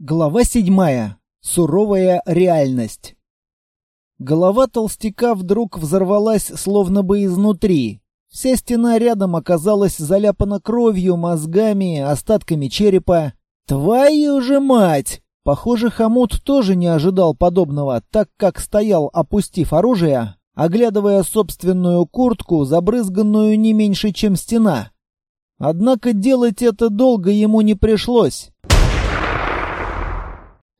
Глава седьмая. Суровая реальность. Голова толстяка вдруг взорвалась словно бы изнутри. Вся стена рядом оказалась заляпана кровью, мозгами, остатками черепа. Твою же мать! Похоже, Хамут тоже не ожидал подобного, так как стоял, опустив оружие, оглядывая собственную куртку, забрызганную не меньше, чем стена. Однако делать это долго ему не пришлось.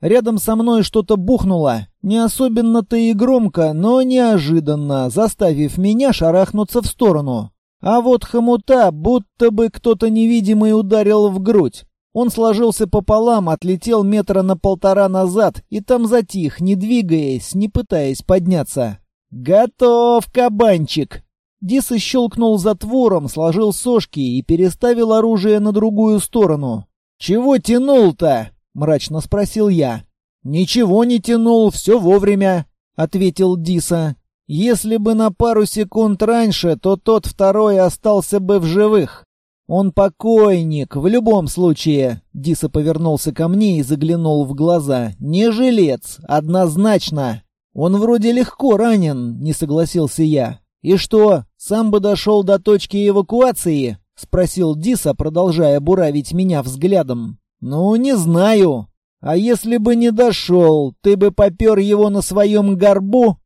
Рядом со мной что-то бухнуло. Не особенно-то и громко, но неожиданно, заставив меня шарахнуться в сторону. А вот хомута будто бы кто-то невидимый ударил в грудь. Он сложился пополам, отлетел метра на полтора назад и там затих, не двигаясь, не пытаясь подняться. «Готов, кабанчик!» Дис щелкнул затвором, сложил сошки и переставил оружие на другую сторону. «Чего тянул-то?» — мрачно спросил я. «Ничего не тянул, все вовремя», — ответил Диса. «Если бы на пару секунд раньше, то тот второй остался бы в живых. Он покойник, в любом случае». Диса повернулся ко мне и заглянул в глаза. «Не жилец, однозначно. Он вроде легко ранен», — не согласился я. «И что, сам бы дошел до точки эвакуации?» — спросил Диса, продолжая буравить меня взглядом. «Ну, не знаю. А если бы не дошел, ты бы попер его на своем горбу?»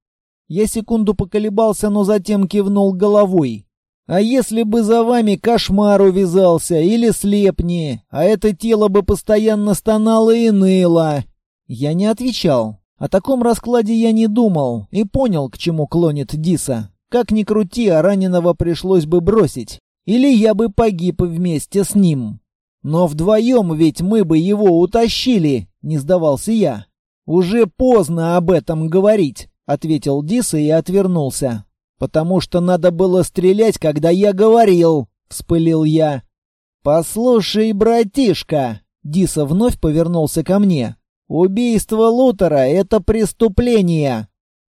Я секунду поколебался, но затем кивнул головой. «А если бы за вами кошмар увязался или слепни, а это тело бы постоянно стонало и ныло?» Я не отвечал. О таком раскладе я не думал и понял, к чему клонит Диса. Как ни крути, а раненого пришлось бы бросить. Или я бы погиб вместе с ним. «Но вдвоем ведь мы бы его утащили», — не сдавался я. «Уже поздно об этом говорить», — ответил Диса и отвернулся. «Потому что надо было стрелять, когда я говорил», — вспылил я. «Послушай, братишка», — Диса вновь повернулся ко мне. «Убийство Лутера — это преступление».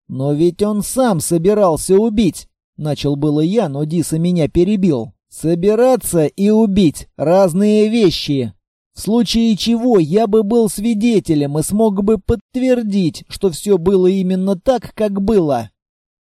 «Но ведь он сам собирался убить», — начал было я, но Диса меня перебил. Собираться и убить — разные вещи. В случае чего я бы был свидетелем и смог бы подтвердить, что все было именно так, как было.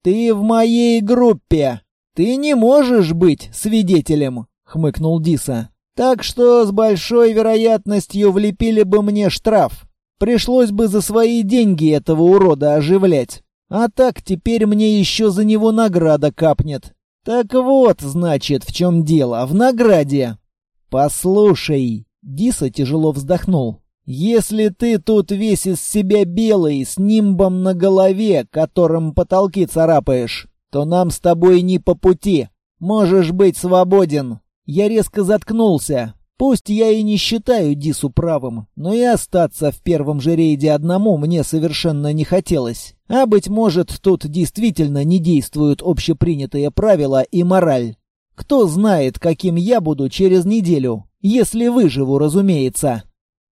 Ты в моей группе. Ты не можешь быть свидетелем, хмыкнул Диса. Так что с большой вероятностью влепили бы мне штраф. Пришлось бы за свои деньги этого урода оживлять. А так теперь мне еще за него награда капнет. «Так вот, значит, в чем дело, в награде!» «Послушай!» — Диса тяжело вздохнул. «Если ты тут весь из себя белый, с нимбом на голове, которым потолки царапаешь, то нам с тобой не по пути. Можешь быть свободен!» Я резко заткнулся. Пусть я и не считаю Дису правым, но и остаться в первом же рейде одному мне совершенно не хотелось. А, быть может, тут действительно не действуют общепринятые правила и мораль. Кто знает, каким я буду через неделю, если выживу, разумеется.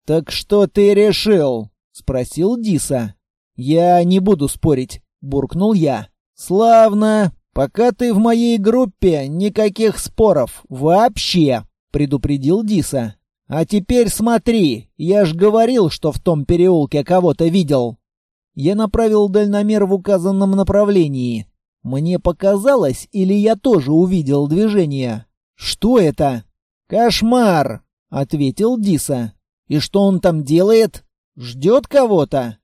«Так что ты решил?» — спросил Диса. «Я не буду спорить», — буркнул я. «Славно. Пока ты в моей группе, никаких споров. Вообще!» Предупредил Диса. «А теперь смотри, я ж говорил, что в том переулке кого-то видел». Я направил дальномер в указанном направлении. Мне показалось, или я тоже увидел движение? «Что это?» «Кошмар!» — ответил Диса. «И что он там делает? Ждет кого-то?»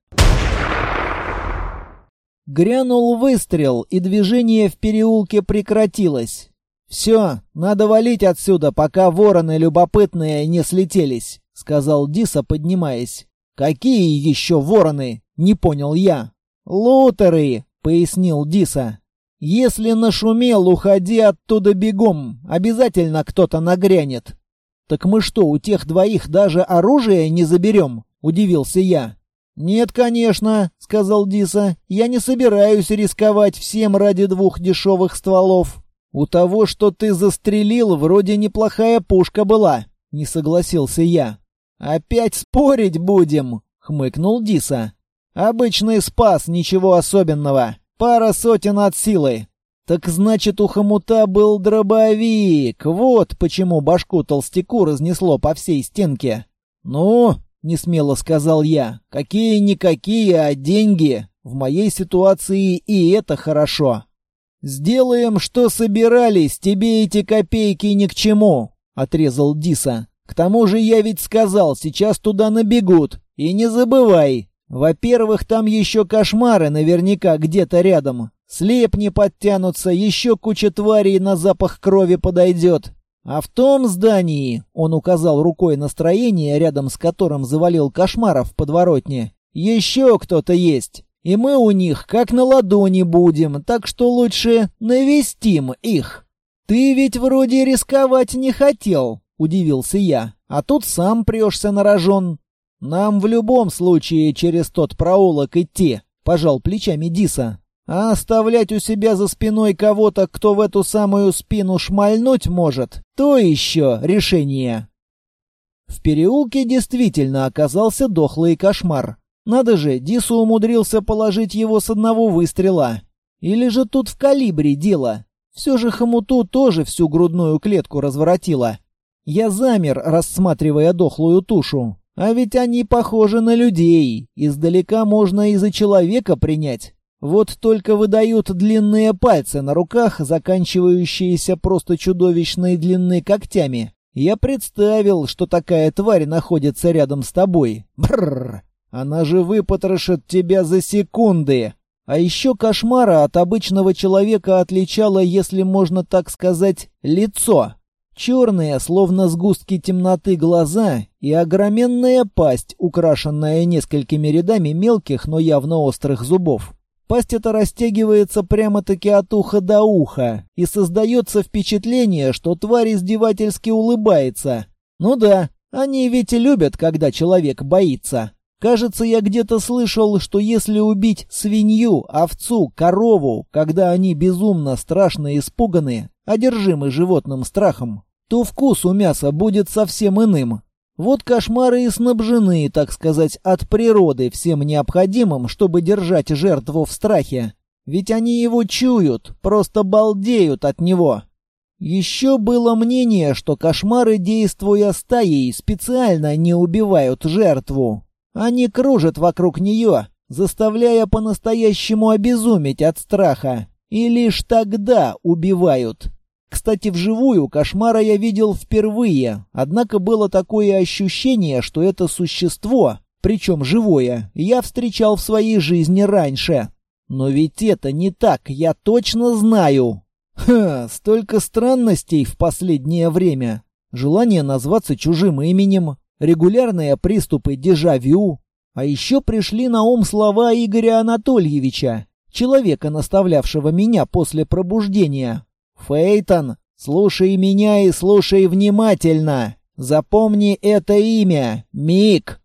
Грянул выстрел, и движение в переулке прекратилось. «Все, надо валить отсюда, пока вороны любопытные не слетелись», — сказал Диса, поднимаясь. «Какие еще вороны?» — не понял я. «Лутеры», — пояснил Диса. «Если нашумел, уходи оттуда бегом. Обязательно кто-то нагрянет». «Так мы что, у тех двоих даже оружие не заберем?» — удивился я. «Нет, конечно», — сказал Диса. «Я не собираюсь рисковать всем ради двух дешевых стволов». «У того, что ты застрелил, вроде неплохая пушка была», — не согласился я. «Опять спорить будем», — хмыкнул Диса. «Обычный спас, ничего особенного. Пара сотен от силы. Так значит, у хомута был дробовик. Вот почему башку толстяку разнесло по всей стенке. Ну, — несмело сказал я. «Какие-никакие, а деньги. В моей ситуации и это хорошо». «Сделаем, что собирались, тебе эти копейки ни к чему», — отрезал Диса. «К тому же я ведь сказал, сейчас туда набегут. И не забывай, во-первых, там еще кошмары наверняка где-то рядом. Слепни подтянутся, еще куча тварей на запах крови подойдет. А в том здании, он указал рукой на строение, рядом с которым завалил кошмаров в подворотне, еще кто-то есть. И мы у них как на ладони будем, так что лучше навестим их. Ты ведь вроде рисковать не хотел, удивился я. А тут сам прешься на рожон. Нам в любом случае через тот проулок идти, пожал плечами Диса. А оставлять у себя за спиной кого-то, кто в эту самую спину шмальнуть может, то еще решение. В переулке действительно оказался дохлый кошмар. Надо же, Дису умудрился положить его с одного выстрела. Или же тут в калибре дело? Все же хомуту тоже всю грудную клетку разворотило. Я замер, рассматривая дохлую тушу. А ведь они похожи на людей. Издалека можно и за человека принять. Вот только выдают длинные пальцы на руках, заканчивающиеся просто чудовищной длины когтями. Я представил, что такая тварь находится рядом с тобой. Бррр. Она же выпотрошит тебя за секунды. А еще кошмара от обычного человека отличало, если можно так сказать, лицо. Черные, словно сгустки темноты, глаза и огроменная пасть, украшенная несколькими рядами мелких, но явно острых зубов. Пасть эта растягивается прямо-таки от уха до уха, и создается впечатление, что тварь издевательски улыбается. Ну да, они ведь и любят, когда человек боится. Кажется, я где-то слышал, что если убить свинью, овцу, корову, когда они безумно страшно испуганы, одержимы животным страхом, то вкус у мяса будет совсем иным. Вот кошмары и снабжены, так сказать, от природы всем необходимым, чтобы держать жертву в страхе. Ведь они его чуют, просто балдеют от него. Еще было мнение, что кошмары, действуя стаей, специально не убивают жертву. Они кружат вокруг нее, заставляя по-настоящему обезуметь от страха, и лишь тогда убивают. Кстати, вживую кошмара я видел впервые, однако было такое ощущение, что это существо, причем живое, я встречал в своей жизни раньше. Но ведь это не так, я точно знаю. Ха, столько странностей в последнее время. Желание назваться чужим именем, регулярные приступы дежавю. А еще пришли на ум слова Игоря Анатольевича, человека, наставлявшего меня после пробуждения. Фейтон, слушай меня и слушай внимательно. Запомни это имя — Мик.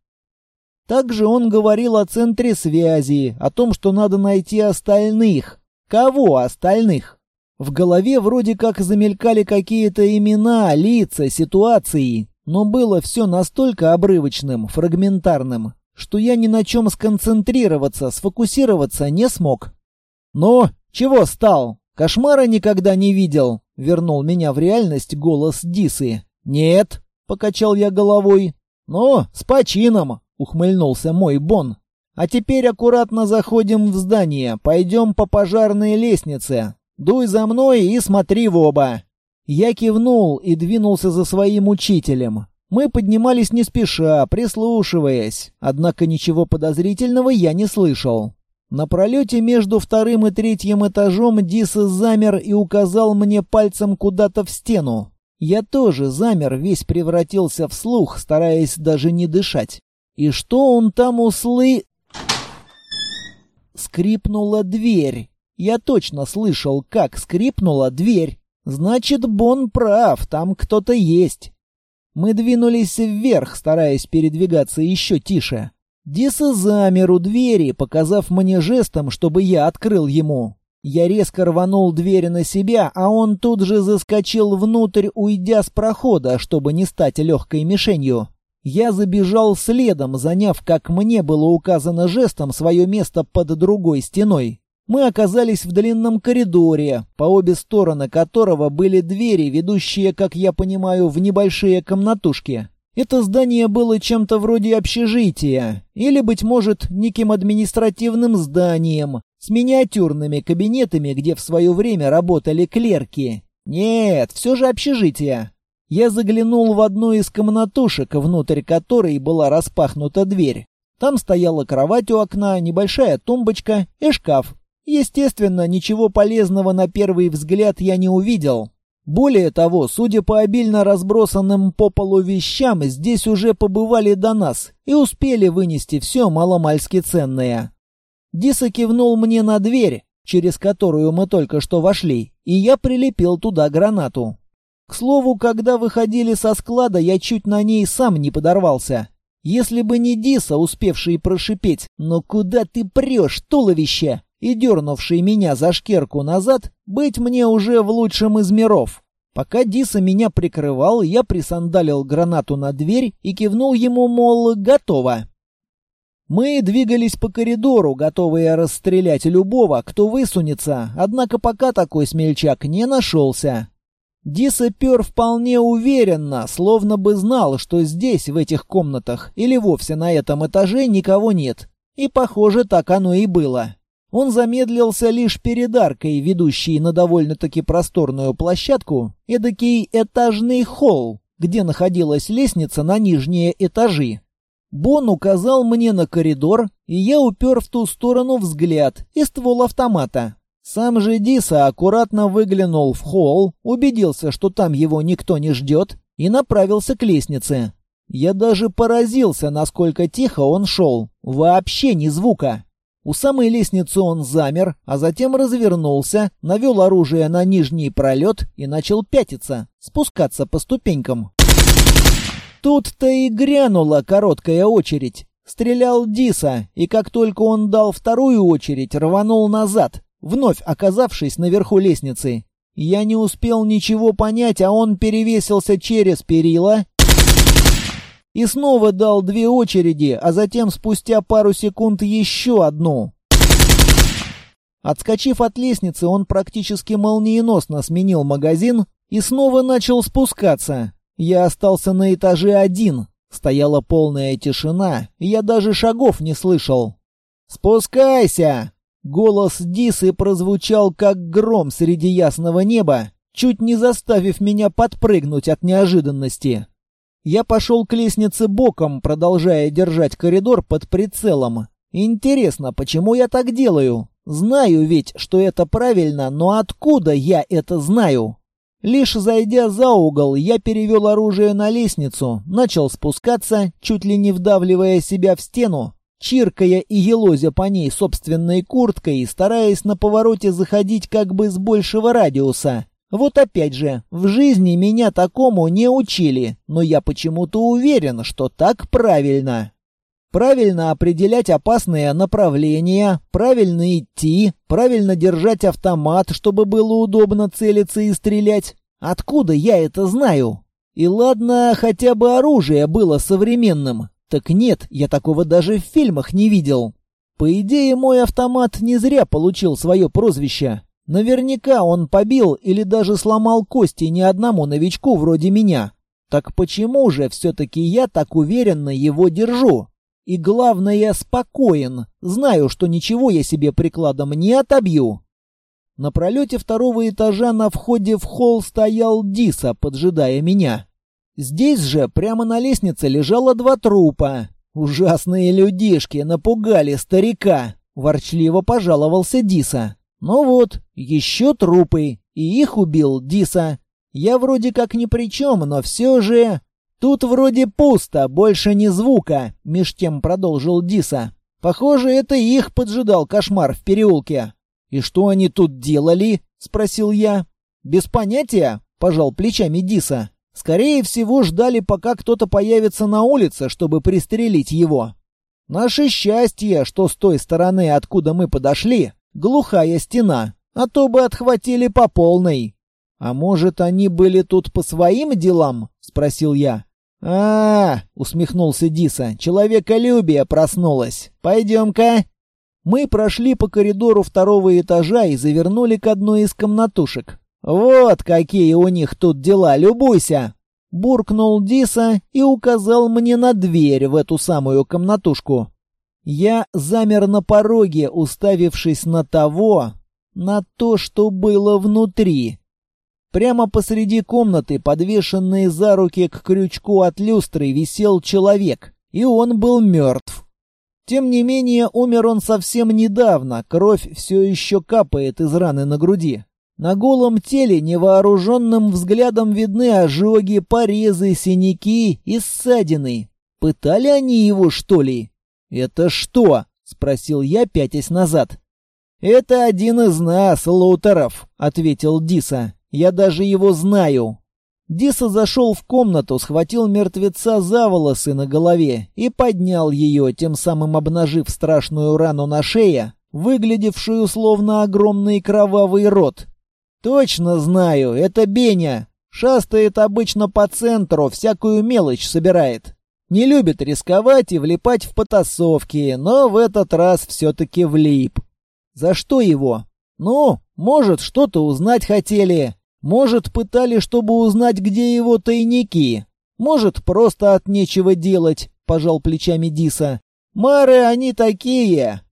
Также он говорил о центре связи, о том, что надо найти остальных. Кого остальных? В голове вроде как замелькали какие-то имена, лица, ситуации, но было все настолько обрывочным, фрагментарным, что я ни на чем сконцентрироваться, сфокусироваться не смог. «Ну, чего стал? Кошмара никогда не видел?» — вернул меня в реальность голос Дисы. «Нет», — покачал я головой. «Ну, с почином», — ухмыльнулся мой Бон. «А теперь аккуратно заходим в здание, пойдем по пожарной лестнице. Дуй за мной и смотри в оба». Я кивнул и двинулся за своим учителем. Мы поднимались не спеша, прислушиваясь, однако ничего подозрительного я не слышал. На пролете между вторым и третьим этажом Диса замер и указал мне пальцем куда-то в стену. Я тоже замер, весь превратился в слух, стараясь даже не дышать. И что он там услы... Скрипнула дверь. Я точно слышал, как скрипнула дверь. Значит, Бон прав, там кто-то есть. Мы двинулись вверх, стараясь передвигаться еще тише. Диса замер у двери, показав мне жестом, чтобы я открыл ему. Я резко рванул дверь на себя, а он тут же заскочил внутрь, уйдя с прохода, чтобы не стать легкой мишенью. Я забежал следом, заняв, как мне было указано жестом, свое место под другой стеной. Мы оказались в длинном коридоре, по обе стороны которого были двери, ведущие, как я понимаю, в небольшие комнатушки. Это здание было чем-то вроде общежития, или, быть может, неким административным зданием, с миниатюрными кабинетами, где в свое время работали клерки. Нет, все же общежитие. Я заглянул в одну из комнатушек, внутрь которой была распахнута дверь. Там стояла кровать у окна, небольшая тумбочка и шкаф. Естественно, ничего полезного на первый взгляд я не увидел. Более того, судя по обильно разбросанным по полу вещам, здесь уже побывали до нас и успели вынести все маломальски ценное. Диса кивнул мне на дверь, через которую мы только что вошли, и я прилепил туда гранату. К слову, когда выходили со склада, я чуть на ней сам не подорвался. Если бы не Диса, успевший прошипеть «Но куда ты прешь, туловище?» И дернувший меня за шкерку назад, быть мне уже в лучшем из миров. Пока Диса меня прикрывал, я присандалил гранату на дверь и кивнул ему, мол, готово. Мы двигались по коридору, готовые расстрелять любого, кто высунется, однако пока такой смельчак не нашелся. Диса пер вполне уверенно, словно бы знал, что здесь, в этих комнатах, или вовсе на этом этаже никого нет. И, похоже, так оно и было. Он замедлился лишь перед аркой, ведущей на довольно-таки просторную площадку, эдакий этажный холл, где находилась лестница на нижние этажи. Бон указал мне на коридор, и я упер в ту сторону взгляд и ствол автомата. Сам же Диса аккуратно выглянул в холл, убедился, что там его никто не ждет, и направился к лестнице. Я даже поразился, насколько тихо он шел. Вообще ни звука. У самой лестницы он замер, а затем развернулся, навел оружие на нижний пролет и начал пятиться, спускаться по ступенькам. Тут-то и грянула короткая очередь. Стрелял Диса, и как только он дал вторую очередь, рванул назад, вновь оказавшись наверху лестницы. Я не успел ничего понять, а он перевесился через перила и снова дал две очереди, а затем спустя пару секунд еще одну. Отскочив от лестницы, он практически молниеносно сменил магазин и снова начал спускаться. Я остался на этаже один. Стояла полная тишина, я даже шагов не слышал. «Спускайся!» Голос Дисы прозвучал как гром среди ясного неба, чуть не заставив меня подпрыгнуть от неожиданности. Я пошел к лестнице боком, продолжая держать коридор под прицелом. Интересно, почему я так делаю? Знаю ведь, что это правильно, но откуда я это знаю? Лишь зайдя за угол, я перевел оружие на лестницу, начал спускаться, чуть ли не вдавливая себя в стену, чиркая и елозя по ней собственной курткой, стараясь на повороте заходить как бы с большего радиуса. Вот опять же, в жизни меня такому не учили, но я почему-то уверен, что так правильно. Правильно определять опасные направления, правильно идти, правильно держать автомат, чтобы было удобно целиться и стрелять. Откуда я это знаю? И ладно, хотя бы оружие было современным, так нет, я такого даже в фильмах не видел. По идее, мой автомат не зря получил свое прозвище. Наверняка он побил или даже сломал кости ни одному новичку вроде меня. Так почему же все-таки я так уверенно его держу? И главное, спокоен, знаю, что ничего я себе прикладом не отобью. На пролете второго этажа на входе в холл стоял Диса, поджидая меня. Здесь же, прямо на лестнице, лежало два трупа. Ужасные людишки напугали старика. Ворчливо пожаловался Диса. Ну вот, еще трупы, и их убил Диса. Я вроде как ни при чем, но все же... Тут вроде пусто, больше ни звука, меж тем продолжил Диса. Похоже, это их поджидал кошмар в переулке. «И что они тут делали?» — спросил я. «Без понятия», — пожал плечами Диса. Скорее всего, ждали, пока кто-то появится на улице, чтобы пристрелить его. Наше счастье, что с той стороны, откуда мы подошли, глухая стена, а то бы отхватили по полной. А может, они были тут по своим делам? спросил я. А, -а, -а усмехнулся Диса. Человеколюбие проснулось. Пойдем-ка. Мы прошли по коридору второго этажа и завернули к одной из комнатушек. «Вот какие у них тут дела, любуйся!» буркнул Диса и указал мне на дверь в эту самую комнатушку. Я замер на пороге, уставившись на того, на то, что было внутри. Прямо посреди комнаты, подвешенный за руки к крючку от люстры, висел человек, и он был мертв. Тем не менее, умер он совсем недавно, кровь все еще капает из раны на груди. На голом теле невооруженным взглядом видны ожоги, порезы, синяки и ссадины. Пытали они его, что ли? «Это что?» — спросил я, пятясь назад. «Это один из нас, Лутеров», — ответил Диса. «Я даже его знаю». Диса зашел в комнату, схватил мертвеца за волосы на голове и поднял ее, тем самым обнажив страшную рану на шее, выглядевшую словно огромный кровавый рот. «Точно знаю, это Беня. Шастает обычно по центру, всякую мелочь собирает. Не любит рисковать и влипать в потасовки, но в этот раз все-таки влип. За что его? Ну, может, что-то узнать хотели. Может, пытали, чтобы узнать, где его тайники. Может, просто от нечего делать, пожал плечами Диса. Мары они такие.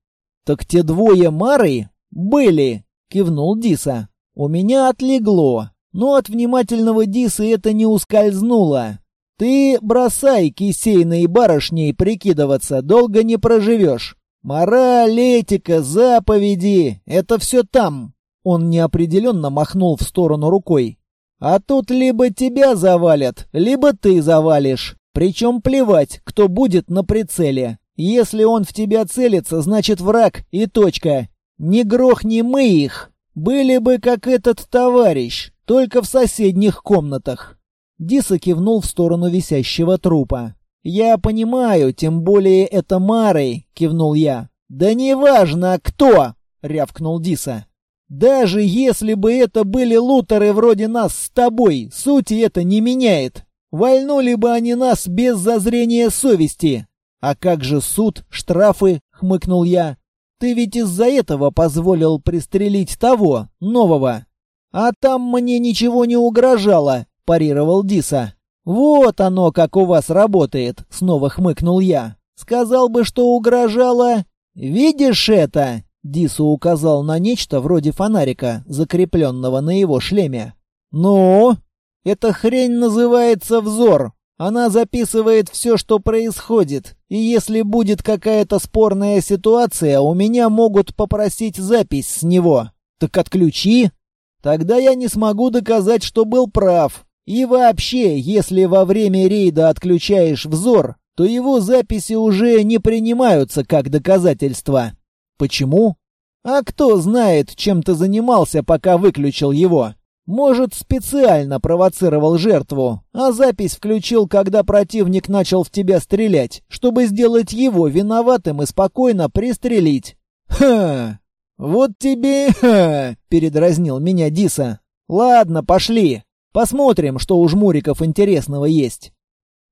Так те двое Мары были, кивнул Диса. У меня отлегло, но от внимательного Диса это не ускользнуло. Ты бросай кисейной барышней прикидываться, долго не проживешь. Мораль, этика, заповеди — это все там. Он неопределенно махнул в сторону рукой. А тут либо тебя завалят, либо ты завалишь. Причем плевать, кто будет на прицеле. Если он в тебя целится, значит враг и точка. Не грохни мы их. Были бы как этот товарищ, только в соседних комнатах. Диса кивнул в сторону висящего трупа. «Я понимаю, тем более это Марой», — кивнул я. «Да неважно, кто!» — рявкнул Диса. «Даже если бы это были лутеры вроде нас с тобой, сути это не меняет. Вольнули бы они нас без зазрения совести. А как же суд, штрафы?» — хмыкнул я. «Ты ведь из-за этого позволил пристрелить того, нового. А там мне ничего не угрожало. — парировал Диса. «Вот оно, как у вас работает», — снова хмыкнул я. «Сказал бы, что угрожало...» «Видишь это?» — Дису указал на нечто вроде фонарика, закрепленного на его шлеме. «Ну?» «Эта хрень называется взор. Она записывает все, что происходит. И если будет какая-то спорная ситуация, у меня могут попросить запись с него. Так отключи. Тогда я не смогу доказать, что был прав. И вообще, если во время рейда отключаешь взор, то его записи уже не принимаются как доказательство. Почему? А кто знает, чем ты занимался, пока выключил его? Может, специально провоцировал жертву, а запись включил, когда противник начал в тебя стрелять, чтобы сделать его виноватым и спокойно пристрелить. «Ха! Вот тебе ха!» — передразнил меня Диса. «Ладно, пошли. Посмотрим, что у жмуриков интересного есть.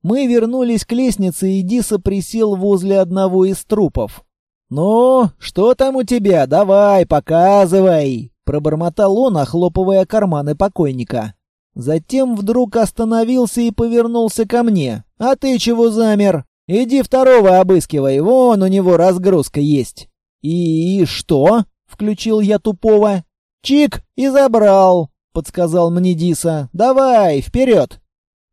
Мы вернулись к лестнице, и Диса присел возле одного из трупов. «Ну, что там у тебя? Давай, показывай!» — пробормотал он, охлопывая карманы покойника. Затем вдруг остановился и повернулся ко мне. «А ты чего замер? Иди второго обыскивай, вон у него разгрузка есть». «И, что?» — включил я тупого. «Чик и забрал. — подсказал мне Диса. «Давай, вперед!»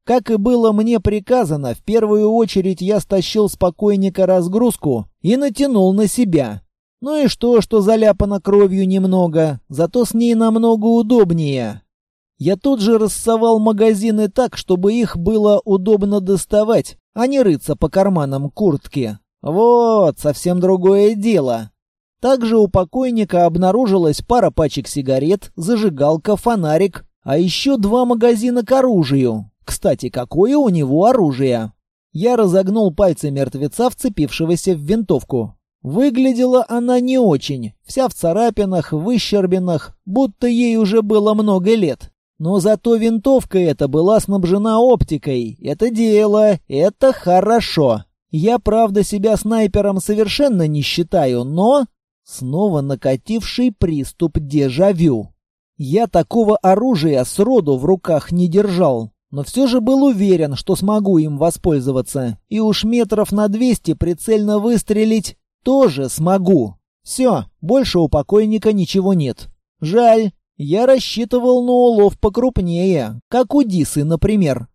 Как и было мне приказано, в первую очередь я стащил с покойника разгрузку и натянул на себя. Ну и что, что заляпано кровью немного, зато с ней намного удобнее. Я тут же рассовал магазины так, чтобы их было удобно доставать, а не рыться по карманам куртки. Вот, совсем другое дело. Также у покойника обнаружилась пара пачек сигарет, зажигалка, фонарик, а еще два магазина к оружию. Кстати, какое у него оружие? Я разогнул пальцы мертвеца, вцепившегося в винтовку. Выглядела она не очень, вся в царапинах, выщербинах, будто ей уже было много лет. Но зато винтовка эта была снабжена оптикой. Это дело, это хорошо. Я, правда, себя снайпером совершенно не считаю, но Снова накативший приступ дежавю. Я такого оружия сроду в руках не держал. но все же был уверен, что смогу им воспользоваться, и уж метров на двести прицельно выстрелить тоже смогу. Все, больше у покойника ничего нет. Жаль, я рассчитывал на улов покрупнее, как у Дисы, например.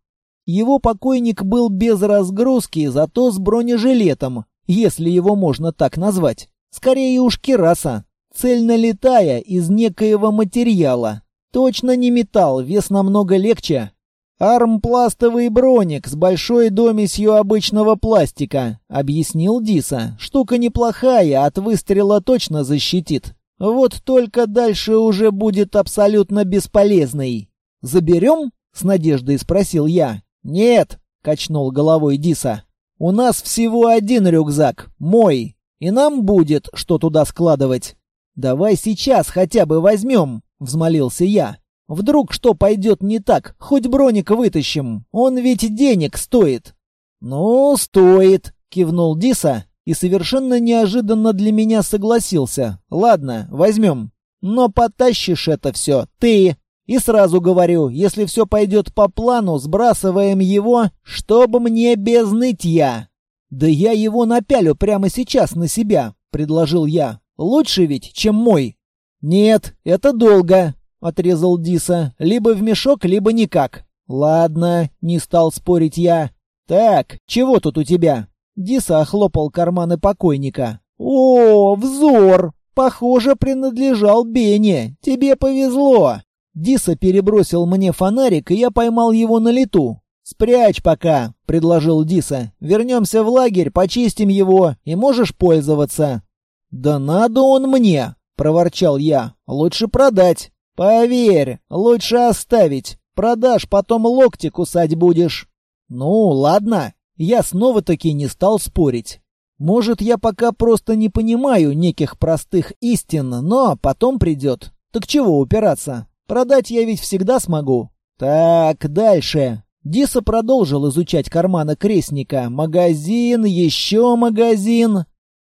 Его покойник был без разгрузки, зато с бронежилетом, если его можно так назвать. Скорее уж кераса, цельно летая из некоего материала. Точно не металл, вес намного легче. «Армпластовый броник с большой домесью обычного пластика», — объяснил Диса. «Штука неплохая, от выстрела точно защитит. Вот только дальше уже будет абсолютно бесполезный. Заберем?» — с надеждой спросил я. «Нет», — качнул головой Диса. «У нас всего один рюкзак, мой, и нам будет что туда складывать. Давай сейчас хотя бы возьмем», — взмолился я. «Вдруг что пойдет не так, хоть броник вытащим, он ведь денег стоит». «Ну, стоит», — кивнул Диса и совершенно неожиданно для меня согласился. «Ладно, возьмем. Но потащишь это все ты. И сразу говорю, если все пойдет по плану, сбрасываем его, чтобы мне без нытья». «Да я его напялю прямо сейчас на себя», — предложил я. «Лучше ведь, чем мой». «Нет, это долго», — отрезал Диса. «Либо в мешок, либо никак». «Ладно», — не стал спорить я. «Так, чего тут у тебя?» Диса охлопал карманы покойника. «О, взор! Похоже, принадлежал Бене. Тебе повезло!» Диса перебросил мне фонарик, и я поймал его на лету. «Спрячь пока», — предложил Диса. «Вернемся в лагерь, почистим его, и можешь пользоваться». «Да надо он мне», — проворчал я. «Лучше продать». «Поверь, лучше оставить. Продашь, потом локти кусать будешь». «Ну, ладно». Я снова-таки не стал спорить. Может, я пока просто не понимаю неких простых истин, но потом придет. Так чего упираться? Продать я ведь всегда смогу. Так, дальше. Диса продолжил изучать карманы крестника. Магазин, еще магазин.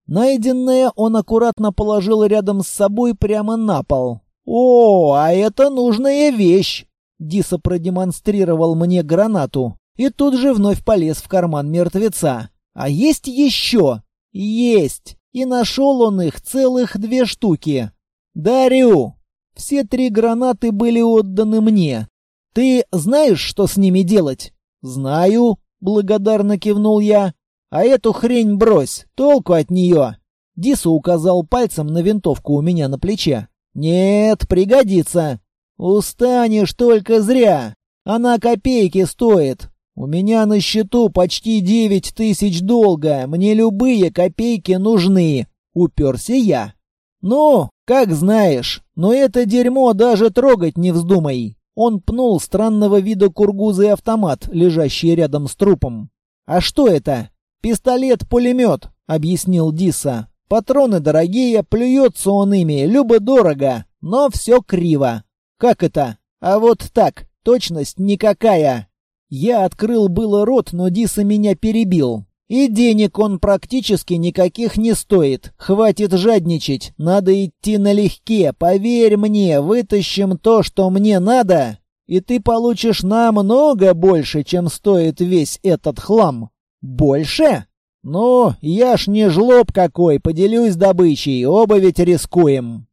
Найденное он аккуратно положил рядом с собой прямо на пол. «О, а это нужная вещь!» Диса продемонстрировал мне гранату и тут же вновь полез в карман мертвеца. «А есть еще?» «Есть!» И нашел он их целых две штуки. «Дарю!» Все три гранаты были отданы мне. «Ты знаешь, что с ними делать?» «Знаю», — благодарно кивнул я. «А эту хрень брось, толку от нее». Дису указал пальцем на винтовку у меня на плече. «Нет, пригодится. Устанешь только зря. Она копейки стоит. У меня на счету почти девять тысяч долга. Мне любые копейки нужны. Уперся я. Ну, как знаешь, но это дерьмо даже трогать не вздумай. Он пнул странного вида кургузый автомат, лежащий рядом с трупом. «А что это?» «Пистолет-пулемет», — объяснил Диса. «Патроны дорогие, плюется он ими, любо-дорого, но все криво». «Как это?» «А вот так, точность никакая». Я открыл было рот, но Диса меня перебил. И денег он практически никаких не стоит. Хватит жадничать, надо идти налегке. Поверь мне, вытащим то, что мне надо, и ты получишь намного больше, чем стоит весь этот хлам. Больше? Ну, я ж не жлоб какой, поделюсь добычей, оба ведь рискуем.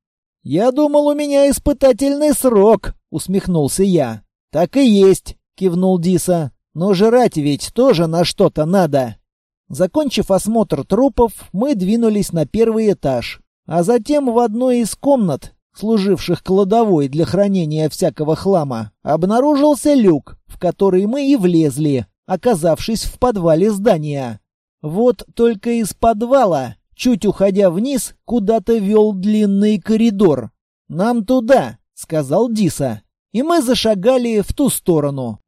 Я думал, у меня испытательный срок, усмехнулся я. Так и есть, кивнул Диса. Но жрать ведь тоже на что-то надо. Закончив осмотр трупов, мы двинулись на первый этаж, а затем в одной из комнат, служивших кладовой для хранения всякого хлама, обнаружился люк, в который мы и влезли, оказавшись в подвале здания. Вот только из подвала, чуть уходя вниз, куда-то вел длинный коридор. «Нам туда», — сказал Диса. И мы зашагали в ту сторону.